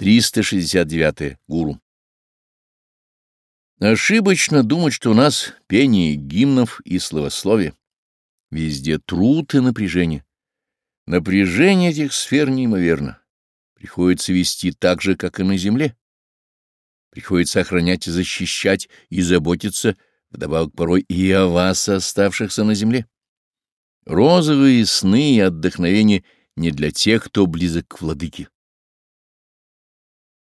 369. Гуру. Ошибочно думать, что у нас пение гимнов и словословие. Везде труд и напряжение. Напряжение этих сфер неимоверно. Приходится вести так же, как и на земле. Приходится охранять и защищать, и заботиться, вдобавок порой и о вас, оставшихся на земле. Розовые сны и отдохновение не для тех, кто близок к владыке.